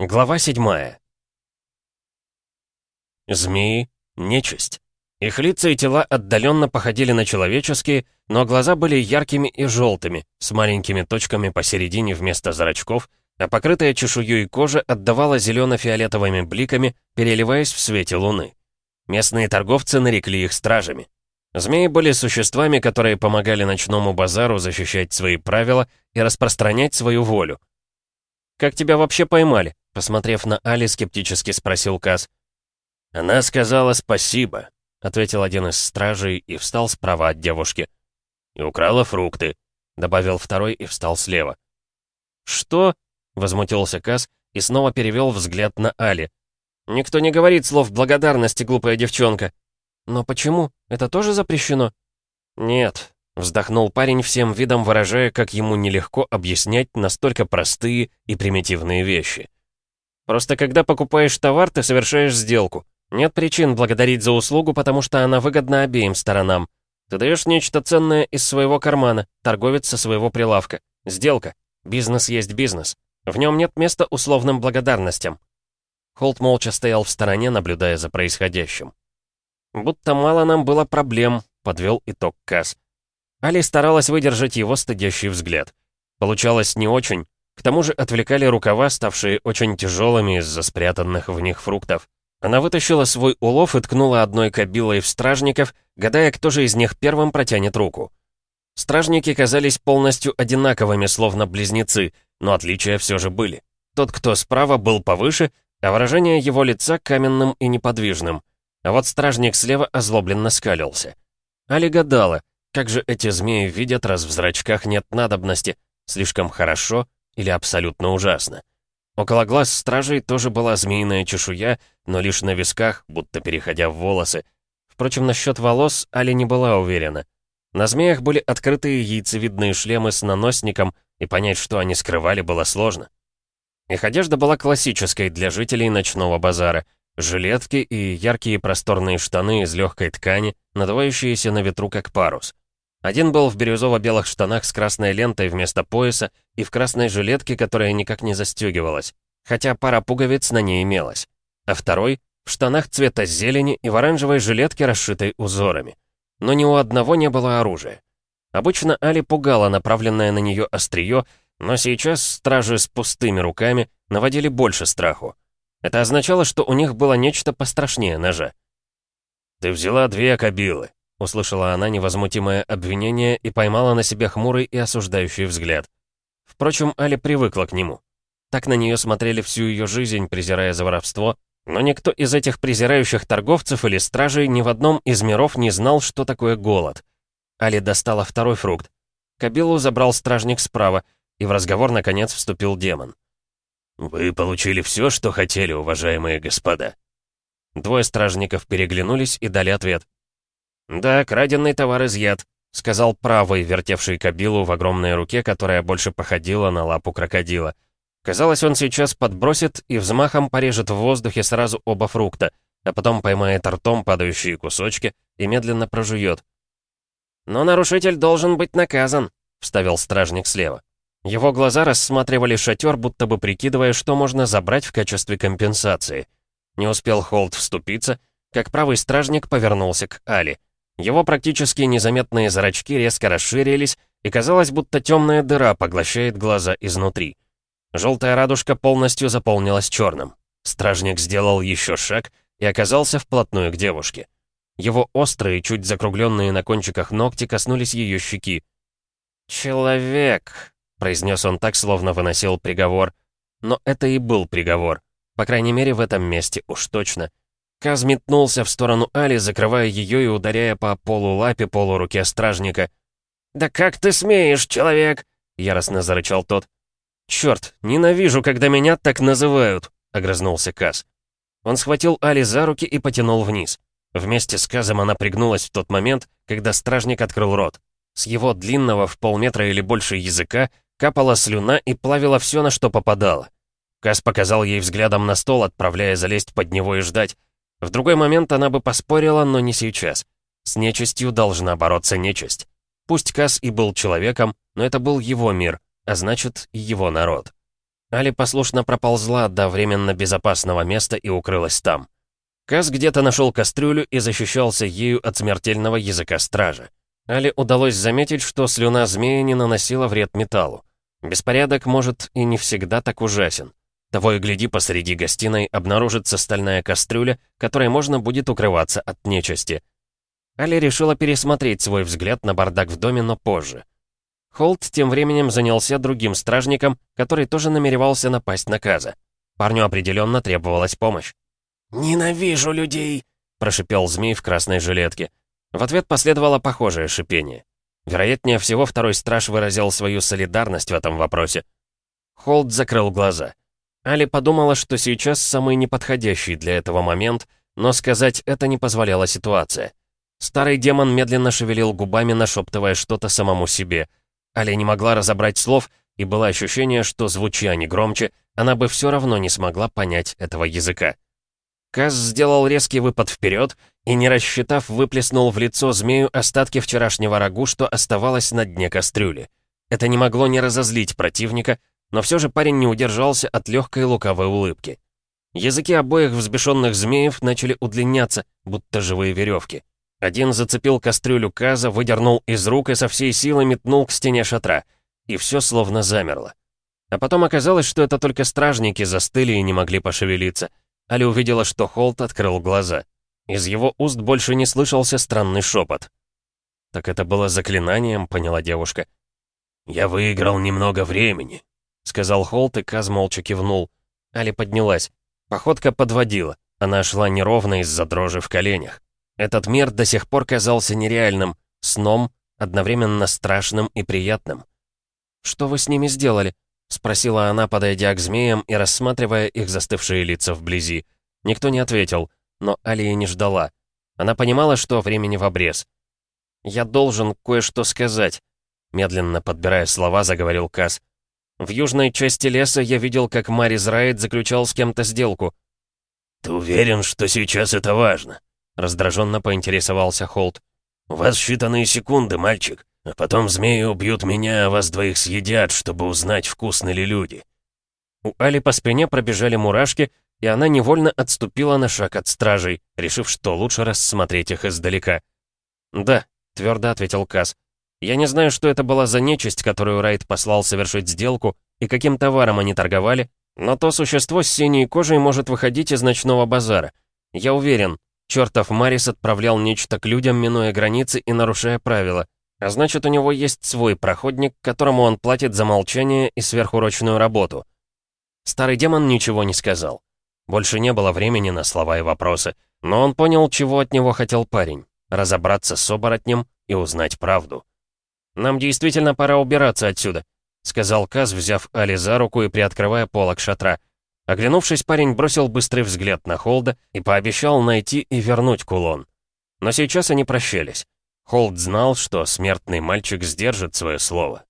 Глава 7 Змеи — нечисть. Их лица и тела отдаленно походили на человеческие, но глаза были яркими и желтыми, с маленькими точками посередине вместо зрачков, а покрытая чешуей кожа отдавала зелено-фиолетовыми бликами, переливаясь в свете луны. Местные торговцы нарекли их стражами. Змеи были существами, которые помогали ночному базару защищать свои правила и распространять свою волю. «Как тебя вообще поймали?» Посмотрев на Али, скептически спросил Каз. «Она сказала спасибо», — ответил один из стражей и встал справа от девушки. «И украла фрукты», — добавил второй и встал слева. «Что?» — возмутился Каз и снова перевел взгляд на Али. «Никто не говорит слов благодарности, глупая девчонка». «Но почему? Это тоже запрещено?» «Нет», — вздохнул парень всем видом, выражая, как ему нелегко объяснять настолько простые и примитивные вещи. Просто когда покупаешь товар, ты совершаешь сделку. Нет причин благодарить за услугу, потому что она выгодна обеим сторонам. Ты даешь нечто ценное из своего кармана, торговец со своего прилавка. Сделка. Бизнес есть бизнес. В нем нет места условным благодарностям. Холт молча стоял в стороне, наблюдая за происходящим. «Будто мало нам было проблем», — подвел итог Касс. Али старалась выдержать его стыдящий взгляд. Получалось не очень, к тому же отвлекали рукава, ставшие очень тяжелыми из-за спрятанных в них фруктов. Она вытащила свой улов и ткнула одной кабилой в стражников, гадая, кто же из них первым протянет руку. Стражники казались полностью одинаковыми, словно близнецы, но отличия все же были. Тот, кто справа, был повыше, а выражение его лица каменным и неподвижным. А вот стражник слева озлобленно скалился. Али гадала, как же эти змеи видят, раз в зрачках нет надобности. Слишком хорошо или абсолютно ужасно. Около глаз стражей тоже была змеиная чешуя, но лишь на висках, будто переходя в волосы. Впрочем, насчет волос Али не была уверена. На змеях были открытые яйцевидные шлемы с наносником, и понять, что они скрывали, было сложно. Их одежда была классической для жителей ночного базара. Жилетки и яркие просторные штаны из легкой ткани, надувающиеся на ветру как парус. Один был в бирюзово-белых штанах с красной лентой вместо пояса и в красной жилетке, которая никак не застегивалась, хотя пара пуговиц на ней имелась. А второй — в штанах цвета зелени и в оранжевой жилетке, расшитой узорами. Но ни у одного не было оружия. Обычно Али пугала направленное на нее острие, но сейчас стражи с пустыми руками наводили больше страху. Это означало, что у них было нечто пострашнее ножа. «Ты взяла две кабилы», Услышала она невозмутимое обвинение и поймала на себе хмурый и осуждающий взгляд. Впрочем, Али привыкла к нему. Так на нее смотрели всю ее жизнь, презирая за воровство, но никто из этих презирающих торговцев или стражей ни в одном из миров не знал, что такое голод. Али достала второй фрукт. Кабилу забрал стражник справа, и в разговор, наконец, вступил демон. «Вы получили все, что хотели, уважаемые господа». Двое стражников переглянулись и дали ответ. «Да, краденный товар изъят», — сказал правый, вертевший кабилу в огромной руке, которая больше походила на лапу крокодила. Казалось, он сейчас подбросит и взмахом порежет в воздухе сразу оба фрукта, а потом поймает ртом падающие кусочки и медленно прожует. «Но нарушитель должен быть наказан», — вставил стражник слева. Его глаза рассматривали шатер, будто бы прикидывая, что можно забрать в качестве компенсации. Не успел Холд вступиться, как правый стражник повернулся к Али. Его практически незаметные зрачки резко расширились, и казалось, будто темная дыра поглощает глаза изнутри. Желтая радужка полностью заполнилась черным. Стражник сделал еще шаг и оказался вплотную к девушке. Его острые, чуть закругленные на кончиках ногти коснулись ее щеки. «Человек», — произнес он так, словно выносил приговор. Но это и был приговор. По крайней мере, в этом месте уж точно. Каз метнулся в сторону Али, закрывая ее и ударяя по полулапе полуруке стражника. «Да как ты смеешь, человек?» — яростно зарычал тот. «Черт, ненавижу, когда меня так называют!» — огрызнулся Каз. Он схватил Али за руки и потянул вниз. Вместе с Казом она пригнулась в тот момент, когда стражник открыл рот. С его длинного в полметра или больше языка капала слюна и плавила все, на что попадало. Каз показал ей взглядом на стол, отправляя залезть под него и ждать. В другой момент она бы поспорила, но не сейчас. С нечистью должна бороться нечисть. Пусть Кас и был человеком, но это был его мир, а значит, его народ. Али послушно проползла до временно безопасного места и укрылась там. Каз где-то нашел кастрюлю и защищался ею от смертельного языка стража. Али удалось заметить, что слюна змеи не наносила вред металлу. Беспорядок, может, и не всегда так ужасен. Того и гляди, посреди гостиной обнаружится стальная кастрюля, которой можно будет укрываться от нечисти. Али решила пересмотреть свой взгляд на бардак в доме, но позже. Холт тем временем занялся другим стражником, который тоже намеревался напасть на Каза. Парню определенно требовалась помощь. «Ненавижу людей!» — прошипел змей в красной жилетке. В ответ последовало похожее шипение. Вероятнее всего, второй страж выразил свою солидарность в этом вопросе. Холд закрыл глаза. Али подумала, что сейчас самый неподходящий для этого момент, но сказать это не позволяла ситуация. Старый демон медленно шевелил губами, нашептывая что-то самому себе. Али не могла разобрать слов, и было ощущение, что, звуча не громче, она бы все равно не смогла понять этого языка. Каз сделал резкий выпад вперед и, не рассчитав, выплеснул в лицо змею остатки вчерашнего рагу, что оставалось на дне кастрюли. Это не могло не разозлить противника, но все же парень не удержался от легкой лукавой улыбки. Языки обоих взбешенных змеев начали удлиняться, будто живые веревки. Один зацепил кастрюлю Каза, выдернул из рук и со всей силы метнул к стене шатра. И все словно замерло. А потом оказалось, что это только стражники застыли и не могли пошевелиться — Али увидела, что Холт открыл глаза. Из его уст больше не слышался странный шепот. «Так это было заклинанием», — поняла девушка. «Я выиграл немного времени», — сказал Холт, и Каз молча кивнул. Али поднялась. Походка подводила. Она шла неровно из-за дрожи в коленях. Этот мир до сих пор казался нереальным, сном, одновременно страшным и приятным. «Что вы с ними сделали?» — спросила она, подойдя к змеям и рассматривая их застывшие лица вблизи. Никто не ответил, но Алия не ждала. Она понимала, что времени в обрез. «Я должен кое-что сказать», — медленно подбирая слова, заговорил Кас. «В южной части леса я видел, как Марис Райт заключал с кем-то сделку». «Ты уверен, что сейчас это важно?» — раздраженно поинтересовался Холт. «У вас считанные секунды, мальчик. А потом змеи убьют меня, а вас двоих съедят, чтобы узнать, вкусны ли люди». У Али по спине пробежали мурашки, и она невольно отступила на шаг от стражей, решив, что лучше рассмотреть их издалека. «Да», — твердо ответил Каз. «Я не знаю, что это была за нечисть, которую Райт послал совершить сделку, и каким товаром они торговали, но то существо с синей кожей может выходить из ночного базара. Я уверен, чертов Марис отправлял нечто к людям, минуя границы и нарушая правила. А значит, у него есть свой проходник, которому он платит за молчание и сверхурочную работу. Старый демон ничего не сказал. Больше не было времени на слова и вопросы, но он понял, чего от него хотел парень. Разобраться с оборотнем и узнать правду. «Нам действительно пора убираться отсюда», — сказал Каз, взяв Али за руку и приоткрывая полок шатра. Оглянувшись, парень бросил быстрый взгляд на Холда и пообещал найти и вернуть кулон. Но сейчас они прощались. Холд знал, что смертный мальчик сдержит свое слово.